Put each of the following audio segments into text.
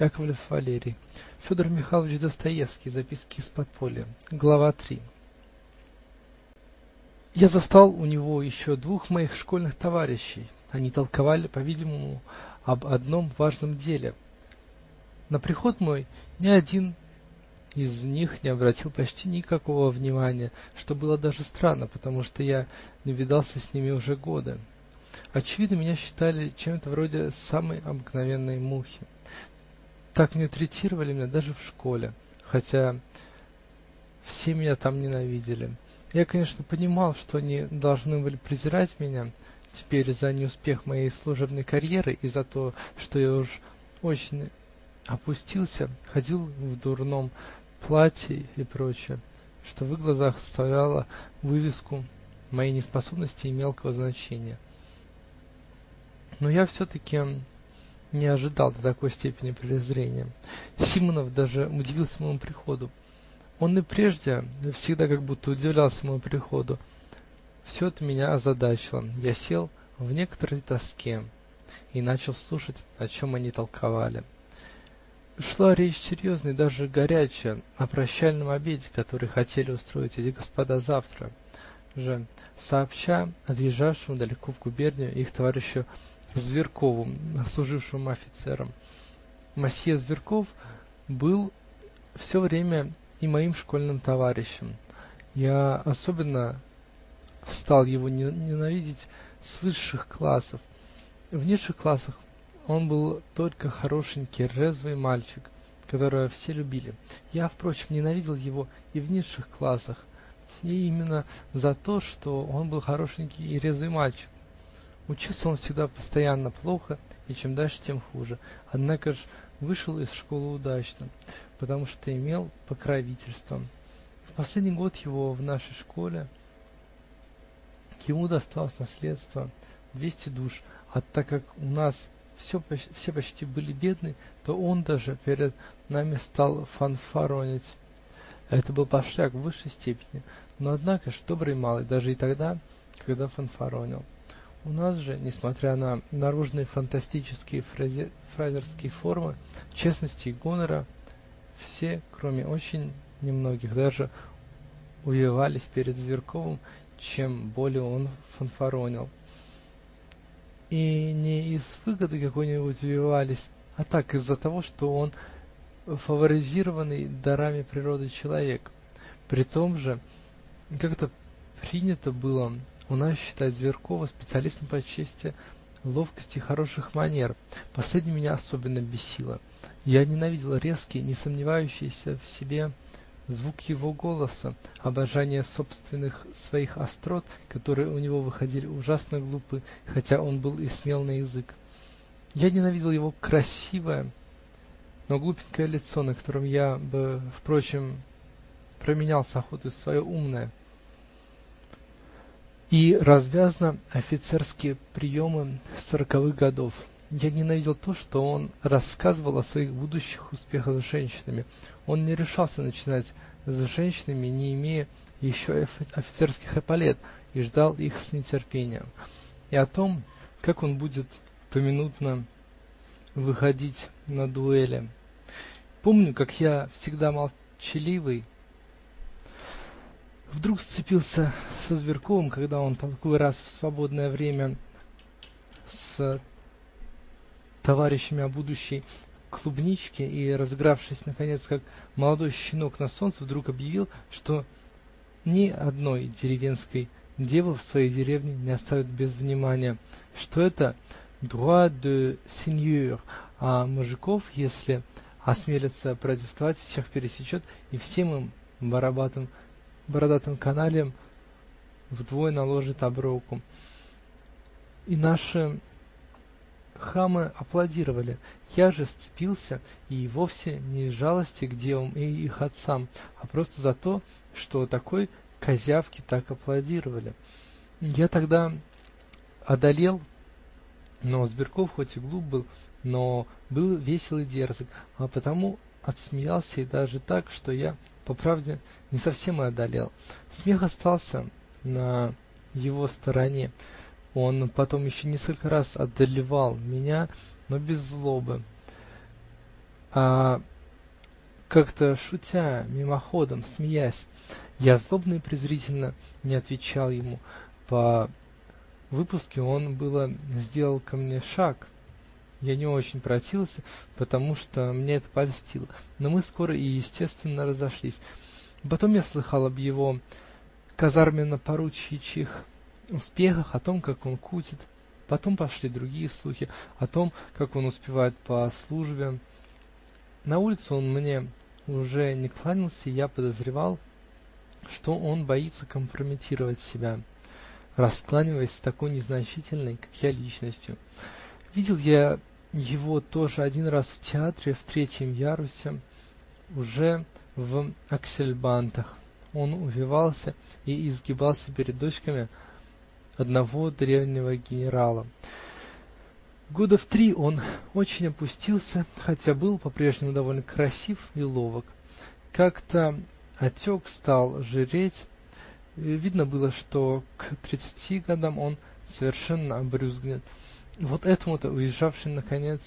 Яковлев Валерий Федор Михайлович Достоевский. Записки из подполья. Глава три. Я застал у него еще двух моих школьных товарищей. Они толковали, по-видимому, об одном важном деле. На приход мой ни один из них не обратил почти никакого внимания, что было даже странно, потому что я не видался с ними уже годы. Очевидно, меня считали чем-то вроде самой обыкновенной мухи. Так не третировали меня даже в школе, хотя все меня там ненавидели. Я, конечно, понимал, что они должны были презирать меня теперь за неуспех моей служебной карьеры и за то, что я уж очень опустился, ходил в дурном платье и прочее, что в их глазах составляло вывеску моей неспособности и мелкого значения. Но я все-таки не ожидал до такой степени презрения. Симонов даже удивился моему приходу. Он и прежде всегда как будто удивлялся моему приходу. Все это меня озадачило. Я сел в некоторой тоске и начал слушать, о чем они толковали. Шла речь серьезная и даже горячая о прощальном обеде, который хотели устроить эти господа завтра же, сообща отъезжавшему далеко в губернию их товарищу Зверкову, служившему офицером. Мосье Зверков был все время и моим школьным товарищем. Я особенно стал его ненавидеть с высших классов. В низших классах он был только хорошенький, резвый мальчик, которого все любили. Я, впрочем, ненавидел его и в низших классах, и именно за то, что он был хорошенький и резвый мальчик. Учился он всегда постоянно плохо, и чем дальше, тем хуже. Однако ж вышел из школы удачно потому что имел покровительство. В последний год его в нашей школе ему досталось наследство двести душ, а так как у нас все, все почти были бедны, то он даже перед нами стал фанфаронить. Это был пошляк в высшей степени, но однако ж добрый малый, даже и тогда, когда фанфаронил. У нас же, несмотря на наружные фантастические фразерские формы, честности и гонора, все, кроме очень немногих, даже увивались перед Зверковым, чем более он фанфаронил. И не из выгоды какой-нибудь увивались, а так из-за того, что он фаворизированный дарами природы человек. При том же, как-то принято было у нас считать Зверкова специалистом по части ловкости и хороших манер. Последнее меня особенно бесило. Я ненавидел резкий, не сомневающийся в себе звук его голоса, обожание собственных своих острот, которые у него выходили ужасно глупы, хотя он был и смел на язык. Я ненавидел его красивое, но глупенькое лицо, на котором я бы, впрочем, променял с охотой свое умное, и развязно офицерские приемы сороковых годов. Я ненавидел то, что он рассказывал о своих будущих успехах с женщинами. Он не решался начинать с женщинами, не имея еще офицерских эполет, и ждал их с нетерпением. И о том, как он будет поминутно выходить на дуэли. Помню, как я, всегда молчаливый, вдруг сцепился со Зверковым, когда он, толкуя раз в свободное время с товарищами о будущей клубничке и, разыгравшись, наконец, как молодой щенок на солнце, вдруг объявил, что ни одной деревенской девы в своей деревне не оставит без внимания, что это droit de seigneur, а мужиков, если осмелятся протестовать, всех пересечет и всем им барабатым, бородатым каналием вдвое наложит оброку. И наши Хамы аплодировали. Я же сцепился, и вовсе не из жалости к девам и их отцам, а просто за то, что такой козявки так аплодировали. Я тогда одолел, но Зверков хоть и глуп был, но был весел и дерзок, а потому отсмеялся и даже так, что я, по правде, не совсем и одолел. Смех остался на его стороне. Он потом еще несколько раз одолевал меня, но без злобы. а как-то шутя, мимоходом, смеясь. Я злобно и презрительно не отвечал ему: по выпуске он было сделал ко мне шаг я не очень противился, потому что мне это польстило, но мы скоро и естественно разошлись. Потом я слыхал об его казарменно-поручичьих успехах, о том, как он кутит, потом пошли другие слухи о том, как он успевает по службе. На улице он мне уже не кланялся, и я подозревал, что он боится компрометировать себя, раскланиваясь с такой незначительной, как я, личностью. Видел я его тоже один раз в театре в третьем ярусе, уже в аксельбантах. Он увивался и изгибался перед дочками одного древнего генерала. Года в три он очень опустился, хотя был по-прежнему довольно красив и ловок. Как-то отек, стал жиреть. Видно было, что к тридцати годам он совершенно обрюзгнет. Вот этому-то уезжавшие наконец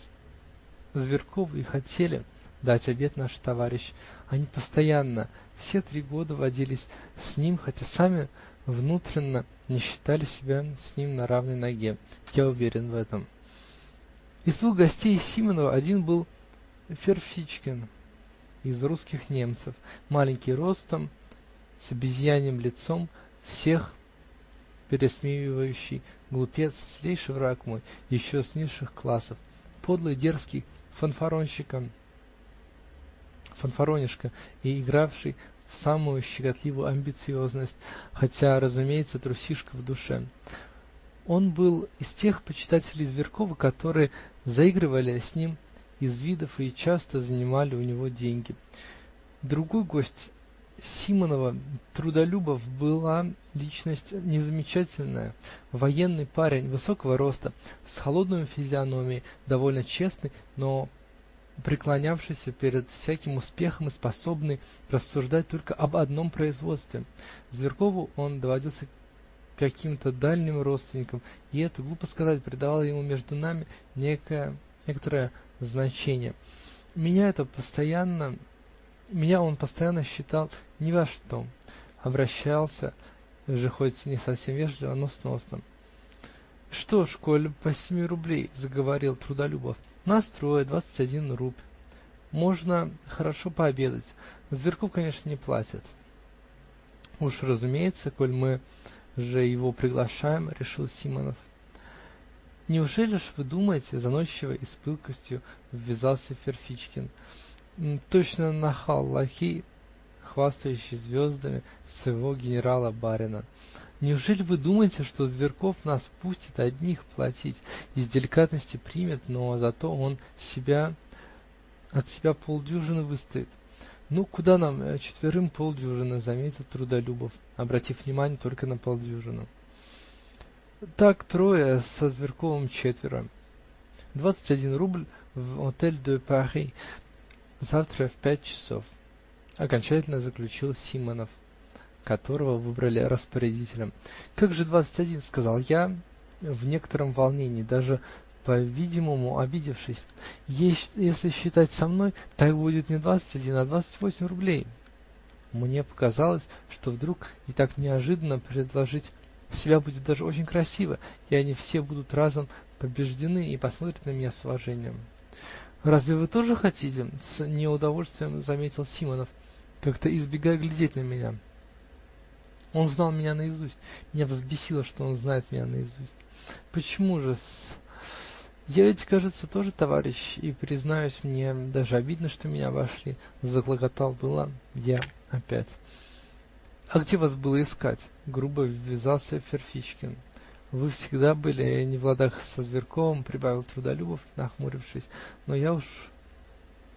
Зверкову и хотели дать обед наши товарищи. Они постоянно, все три года водились с ним, хотя сами внутренно не считали себя с ним на равной ноге. Я уверен в этом. Из двух гостей Симонова один был Ферфичкин из русских немцев, маленький ростом, с обезьяньим лицом, всех пересмеивающий глупец, злейший враг мой, еще с низших классов, подлый, дерзкий фанфаронишка и игравший в самую щекотливую амбициозность, хотя, разумеется, трусишка в душе. Он был из тех почитателей Зверкова, которые заигрывали с ним из видов и часто занимали у него деньги. Другой гость Симонова Трудолюбов была личность незамечательная, военный парень высокого роста, с холодной физиономией, довольно честный, но преклонявшийся перед всяким успехом и способный рассуждать только об одном производстве. Зверкову он доводился каким-то дальним родственником, и это, глупо сказать, придавало ему между нами некое некоторое значение. Меня это постоянно меня он постоянно считал ни во что, обращался же хоть не совсем вежливо, но сносно. — Что ж, коль по семи рублей, — заговорил Трудолюбов, — нас трое, двадцать один рубль. Можно хорошо пообедать. Зверков, конечно, не платит. — Уж разумеется, коль мы же его приглашаем, — решил Симонов. — Неужели ж вы думаете, — заносчиво и с пылкостью ввязался Ферфичкин, — Точно нахал лакей, хвастающий звездами своего генерала-барина. Неужели вы думаете, что Зверков нас пустит одних платить, из деликатности примет, но зато он себя от себя полдюжины выстоит? Ну, куда нам э, четверым полдюжины, заметил Трудолюбов, обратив внимание только на полдюжину. Так трое, со Зверковым четверо. Двадцать один рубль в отель де Пари Завтра в пять часов, — окончательно заключил Симонов, которого выбрали распорядителем. — Как же двадцать один? — сказал я в некотором волнении, даже, по-видимому, обидевшись. — Если считать со мной, так будет не двадцать один, а двадцать восемь рублей. Мне показалось, что вдруг и так неожиданно предложить себя будет даже очень красиво, и они все будут разом побеждены и посмотрят на меня с уважением. Разве вы тоже хотите? — с неудовольствием заметил Симонов, как-то избегая глядеть на меня. Он знал меня наизусть. Меня взбесило, что он знает меня наизусть. Почему же-с? Я ведь, кажется, тоже товарищ, и, признаюсь, мне даже обидно, что меня обошли. Заклокотал было я опять. А где вас было искать? Грубо ввязался Ферфичкин. Вы всегда были не в ладах со Зверковым, — прибавил Трудолюбов, нахмурившись, — но я уж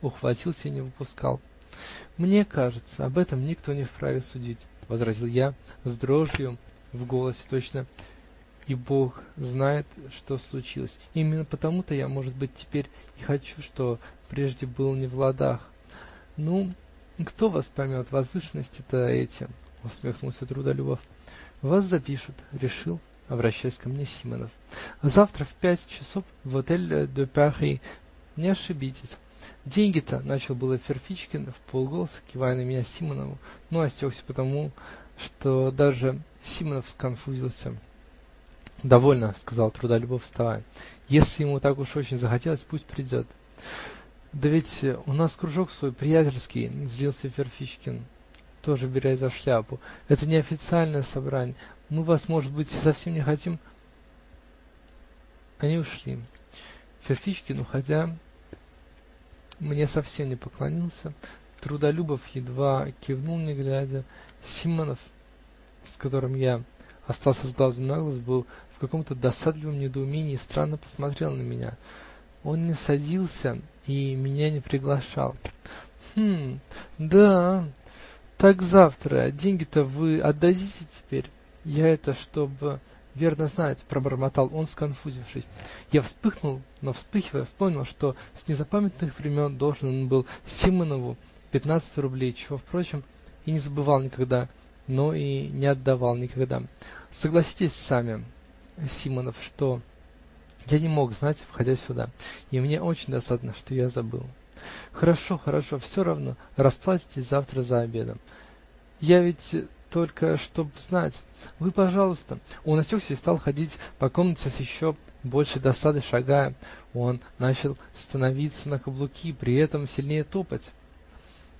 ухватился и не выпускал. — Мне кажется, об этом никто не вправе судить, — возразил я с дрожью в голосе, точно и Бог знает, что случилось. Именно потому-то я, может быть, теперь и хочу, что прежде был не в ладах. — Ну, кто вас поймет, возвышенности-то эти? — усмехнулся Трудолюбов. — Вас запишут, — решил обращаясь ко мне Симонов. Завтра в пять часов в отель де Пари. Не ошибитесь. Деньги-то, -- начал было Ферфичкин, вполголоса кивая на меня Симонову, но осекся, потому что даже Симонов сконфузился. -- Довольно, -- сказал Трудолюбов, вставая, -- если ему так уж очень захотелось, пусть придет. -- Да ведь у нас кружок свой, приятельский, -- злился Ферфичкин, тоже берясь за шляпу, -- это не официальное собрание, мы вас, может быть, совсем не хотим. Они ушли. Ферфичкин, уходя, мне совсем не поклонился. Трудолюбов едва кивнул, не глядя. Симонов, с которым я остался с глазу на глаз, был в каком-то досадливом недоумении и странно посмотрел на меня. Он не садился и меня не приглашал. "Хм, да, так завтра. Деньги-то вы отдадите теперь? Я это чтобы верно знать, -- пробормотал он, сконфузившись. Я вспыхнул, но, вспыхивая, вспомнил, что с незапамятных времен должен он был Симонову пятнадцать рублей, чего, впрочем, и не забывал никогда, но и не отдавал никогда. Согласитесь сами, Симонов, что я не мог знать, входя сюда, и мне очень досадно, что я забыл. Хорошо, хорошо, все равно, расплатитесь завтра за обедом. Я ведь только чтоб знать. Вы, пожалуйста. Он осекся и стал ходить по комнате с еще большей досадой шагая. Он начал становиться на каблуки, при этом сильнее топать.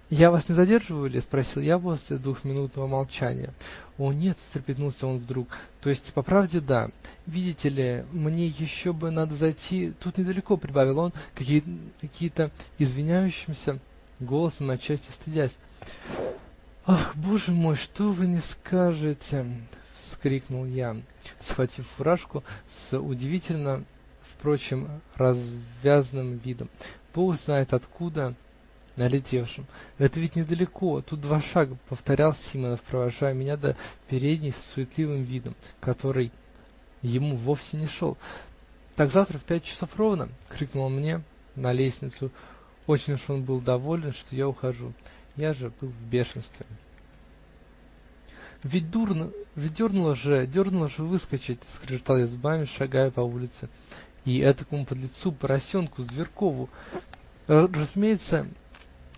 "Я вас не задерживаю ли?" спросил я после двухминутного молчания. "О нет", встрепенулся он вдруг, "то есть по правде да. Видите ли, мне еще бы надо зайти тут недалеко", прибавил он какие-то извиняющимся голосом, отчасти стыдясь. "Ах, боже мой, что вы не скажете!" -- вскрикнул я, схватив фуражку с удивительно, впрочем, развязным видом, бог знает откуда налетевшим. "Это ведь недалеко, тут два шага", -- повторял Симонов, провожая меня до передней с суетливым видом, который ему вовсе не шел. "Так завтра в пять часов ровно", -- крикнул он мне на лестницу. Очень уж он был доволен, что я ухожу. Я же был в бешенстве. "Ведь дернуло же, дернуло же выскочить", -- скрежетал я зубами, шагая по улице. "И этакому подлецу, поросенку Зверкову, разумеется,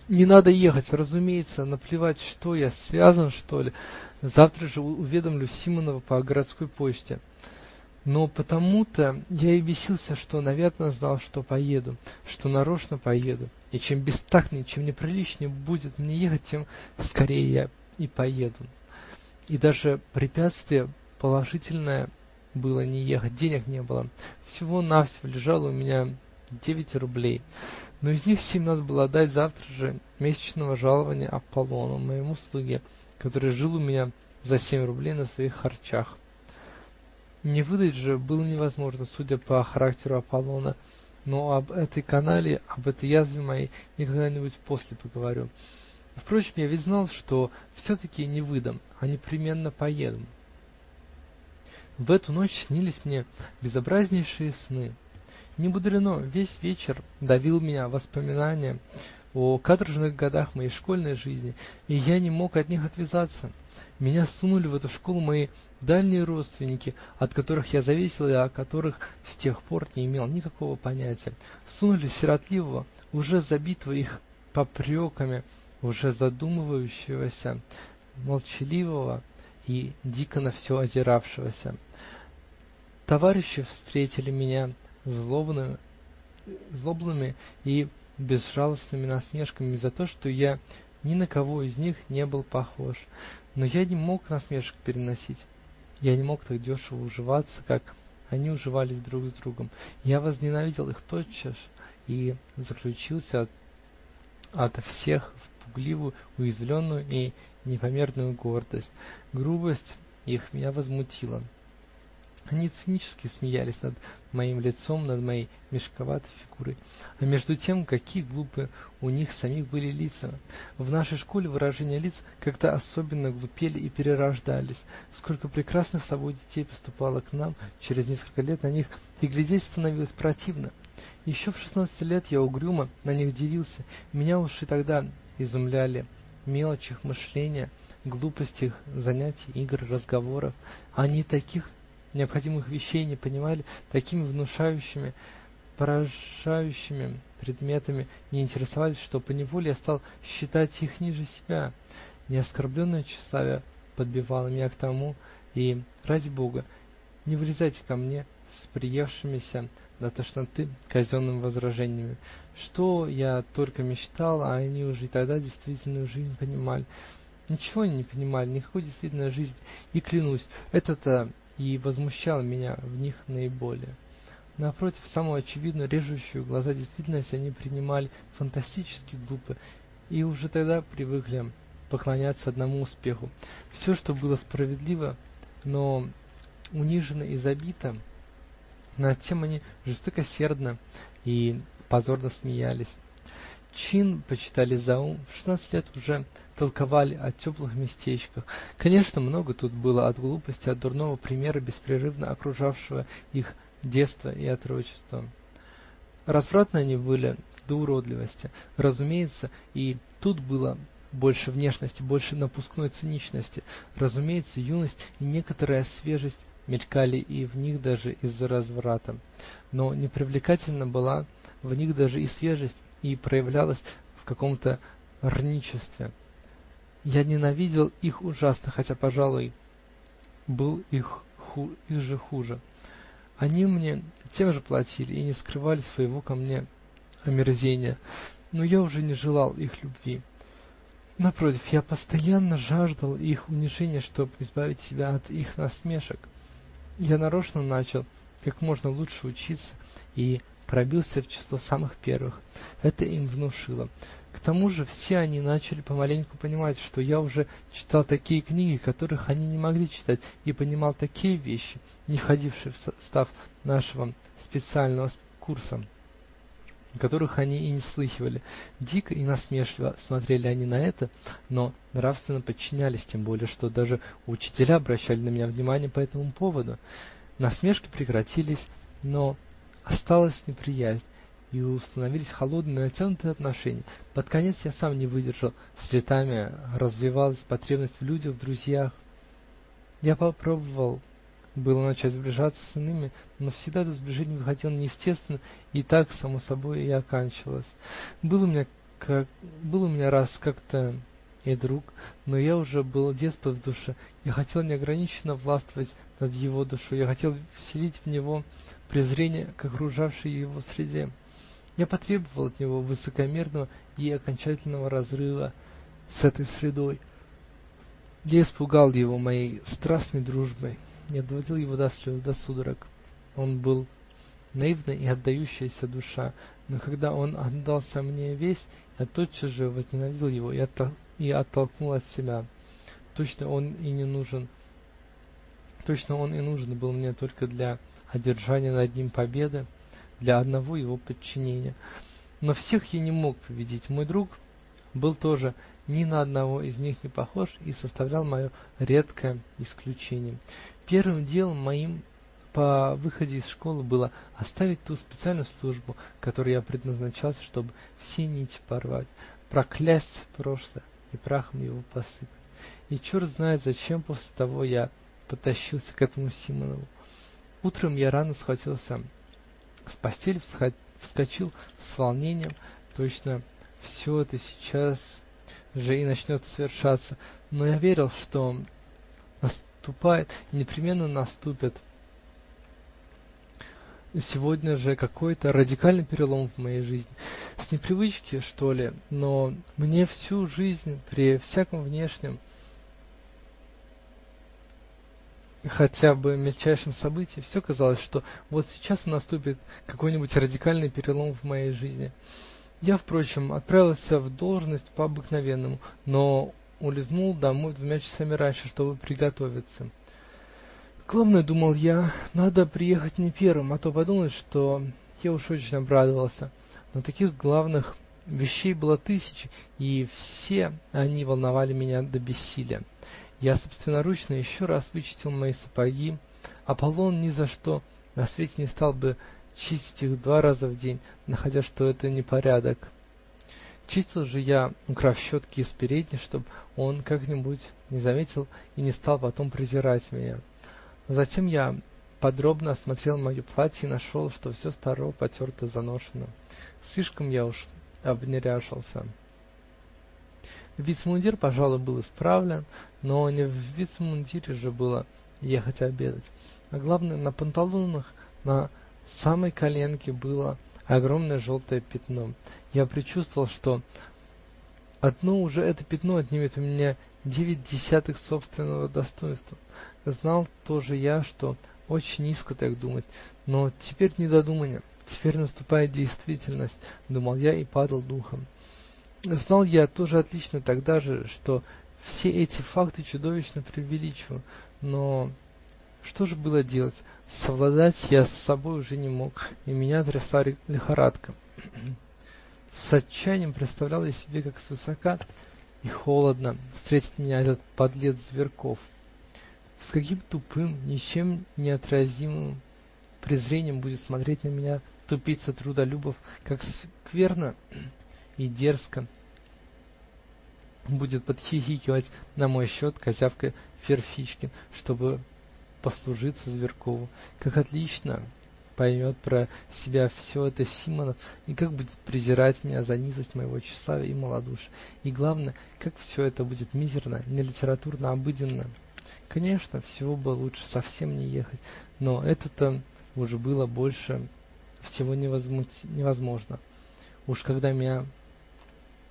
не надо ехать, разумеется, наплевать, что я, связан, что ли. Завтра же уведомлю Симонова по городской почте". Но потому-то я и бесился, что, наверно, знал, что поеду, что нарочно поеду и чем бестактнее, чем неприличнее будет мне ехать, тем скорее я и поеду. И даже препятствие положительное было не ехать, денег не было. Всего-навсего лежало у меня девять рублей, но из них семь надо было отдать завтра же месячного жалованья Аполлону, моему слуге, который жил у меня за семь рублей на своих харчах. Не выдать же было невозможно, судя по характеру Аполлона но об этой канале, об этой язве моей я когда-нибудь после поговорю. Впрочем, я ведь знал, что все-таки не выдам, а непременно поеду. В эту ночь снились мне безобразнейшие сны. Немудрено, весь вечер давил меня воспоминания о каторжных годах моей школьной жизни, и я не мог от них отвязаться. Меня сунули в эту школу мои дальние родственники, от которых я зависел и о которых с тех пор не имел никакого понятия. Сунули сиротливого, уже забитого их попреками, уже задумывающегося, молчаливого и дико на все озиравшегося. Товарищи встретили меня злобными, злобными и безжалостными насмешками за то, что я ни на кого из них не был похож. Но я не мог насмешек переносить. Я не мог так дешево уживаться, как они уживались друг с другом. Я возненавидел их тотчас и заключился от, всех в пугливую, уязвленную и непомерную гордость. Грубость их меня возмутила. Они цинически смеялись над моим лицом, над моей мешковатой фигурой. А между тем какие глупые у них самих были лица! В нашей школе выражения лиц как-то особенно глупели и перерождались. Сколько прекрасных собой детей поступало к нам через несколько лет на них, и глядеть становилось противно. Еще в шестнадцать лет я угрюмо на них дивился, меня уж и тогда изумляли мелочь их мышления, глупость их занятий, игр, разговоров. Они таких необходимых вещей не понимали такими внушающими, поражающими предметами не интересовались, что поневоле я стал считать их ниже себя. Неоскорбленное тщеславие подбивало меня к тому, и, ради бога, не вылезайте ко мне с приевшимися до тошноты казенными возражениями, что я только мечтал, а они уже и тогда действительную жизнь понимали. Ничего они не понимали, никакой действительной жизни, и, клянусь, это-то и возмущало меня в них наиболее. Напротив, самую очевидную, режущую глаза действительность они принимали фантастически глупо и уже тогда привыкли поклоняться одному успеху: все, что было справедливо, но унижено и забито, над тем они жестокосердно и позорно смеялись. Чин почитали за ум, в шестнадцать лет уже толковали о теплых местечках. Конечно, много тут было от глупости, от дурного примера, беспрерывно окружавшего их детство и отрочество. Развратны они были до уродливости, разумеется, и тут было больше внешности, больше напускной циничности, разумеется, юность и некоторая свежесть мелькали и в них даже из-за разврата, но непривлекательна была в них даже и свежесть, и проявлялась в каком-то рничестве. Я ненавидел их ужасно, хотя, пожалуй, был их, их же хуже. Они мне тем же платили и не скрывали своего ко мне омерзения, но я уже не желал их любви. Напротив, я постоянно жаждал их унижения, чтобы избавить себя от их насмешек. Я нарочно начал как можно лучше учиться и пробился в число самых первых. Это им внушило. К тому же все они начали помаленьку понимать, что я уже читал такие книги, которых они не могли читать, и понимал такие вещи, не входившие в состав нашего специального курса, которых они и не слыхивали. Дико и насмешливо смотрели они на это, но нравственно подчинялись, тем более что даже учителя обращали на меня внимание по этому поводу. Насмешки прекратились, но осталась неприязнь, и установились холодные натянутые отношения. Под конец я сам не выдержал, с летами развивалась потребность в людях, в друзьях. Я попробовал было начать сближаться с иными, но всегда это сближение выходило неестественно, и так, само собой, и оканчивалось. Был у меня, как, был у меня раз как-то и друг, но я уже был деспот в душе, я хотел неограниченно властвовать над его душой, я хотел вселить в него презрение к окружавшей его среде. Я потребовал от него высокомерного и окончательного разрыва с этой средой. Я испугал его моей страстной дружбой, я доводил его до слез, до судорог. Он был наивная и отдающаяся душа, но когда он отдался мне весь, я тотчас же возненавидел его и оттолкнул от себя. Точно он и не нужен, точно он и нужен был мне только для одержания над ним победы, для одного его подчинения. Но всех я не мог победить. Мой друг был тоже ни на одного из них не похож и составлял мое редкое исключение. Первым делом моим по выходе из школы было оставить ту специальную службу, которой я предназначался, чтобы все нити порвать, проклясть прошлое и прахом его посыпать. И черт знает, зачем после того я потащился к этому Симонову. Утром я рано схватился с постели, вскочил с волнением, точно все это сейчас же и начнет совершаться, но я верил, что наступает и непременно наступит сегодня же какой-то радикальный перелом в моей жизни. С непривычки, что ли, но мне всю жизнь при всяком внешнем хотя бы мельчайшем событии, все казалось, что вот сейчас наступит какой-нибудь радикальный перелом в моей жизни. Я, впрочем, отправился в должность по-обыкновенному, но улизнул домой двумя часами раньше, чтобы приготовиться. Главное, думал я, надо приехать не первым, а то подумают, что я уж очень обрадовался. Но таких главных вещей было тысячи, и все они волновали меня до бессилия. Я собственноручно еще раз вычистил мои сапоги. Аполлон ни за что на свете не стал бы чистить их два раза в день, находя, что это непорядок. Чистил же я, украв щетки из передней, чтоб он как-нибудь не заметил и не стал потом презирать меня. Затем я подробно осмотрел мое платье и нашел, что все старо, потерто, заношено. Слишком я уж обнеряшился. Вицмундир, пожалуй, был исправлен, но не в вицмундире же было ехать обедать, а главное, на панталонах на самой коленке было огромное желтое пятно. Я предчувствовал, что одно уже это пятно отнимет у меня девять десятых собственного достоинства. Знал тоже я, что очень низко так думать, но теперь не до теперь наступает действительность, думал я и падал духом. Знал я тоже отлично тогда же, что все эти факты чудовищно преувеличиваю, но что же было делать? Совладать я с собой уже не мог, и меня трясла лихорадка. С отчаянием представлял я себе, как свысока и холодно встретит меня этот подлец Зверков. С каким тупым, ничем не отразимым презрением будет смотреть на меня тупица Трудолюбов, как скверно и дерзко будет подхихикивать на мой счет козявка Ферфичкин, чтобы послужиться Зверкову, как отлично поймет про себя все это Симонов и как будет презирать меня за низость моего тщеславия и малодушия, и главное, как все это будет мизерно, не литературно, а обыденно. Конечно, всего бы лучше совсем не ехать, но это-то уже было больше всего невозмут... невозможно. Уж когда меня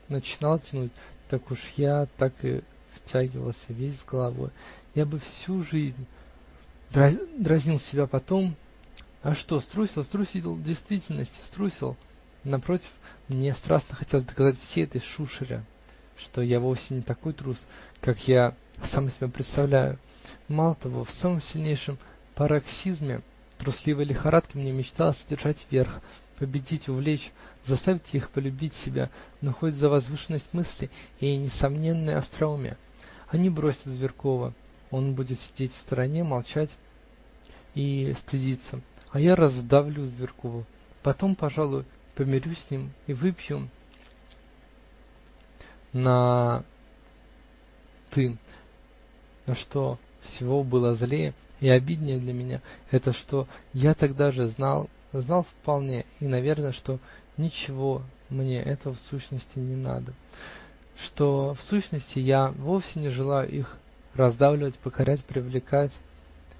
начинал тянуть, так уж я так и втягивался весь с головой. Я бы всю жизнь дразнил себя потом. А что, струсил, струсил в действительности, струсил. Напротив, мне страстно хотелось доказать всей этой шушере, что я вовсе не такой трус, как я сам себя представляю. Мало того, в самом сильнейшем пароксизме трусливой лихорадки мне мечталось одержать верх, победить, увлечь, заставить их полюбить себя, но хоть за возвышенность мысли и несомненное остроумие. Они бросят Зверкова, он будет сидеть в стороне, молчать и стыдиться, а я раздавлю Зверкова. Потом, пожалуй, помирюсь с ним и выпью на ты. Но что всего было злее и обиднее для меня, это что я тогда же знал, знал вполне и, наверное, что ничего мне этого в сущности не надо, что в сущности я вовсе не желаю их раздавливать, покорять, привлекать,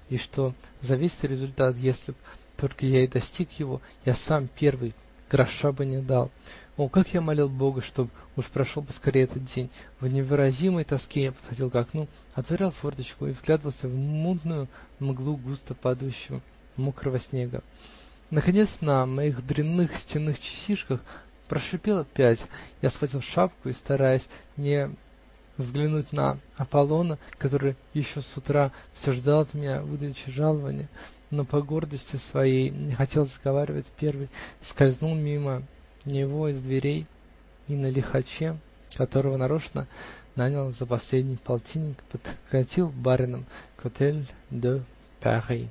и что за весь результат, если б только я и достиг его, я сам первый гроша бы не дал. О, как я молил Бога, чтоб уж прошел поскорее этот день! В невыразимой тоске я подходил к окну, отворял форточку и вглядывался в мутную мглу густо падающего мокрого снега. Наконец на моих дрянных стенных часишках прошипело пять. Я схватил шапку и, стараясь не взглянуть на Аполлона, который еще с утра все ждал от меня выдачи жалованья, но по гордости своей не хотел заговаривать первый, скользнул мимо него из дверей и на лихаче, которого нарочно нанял за последний полтинник, подкатил барином к отель де Пари.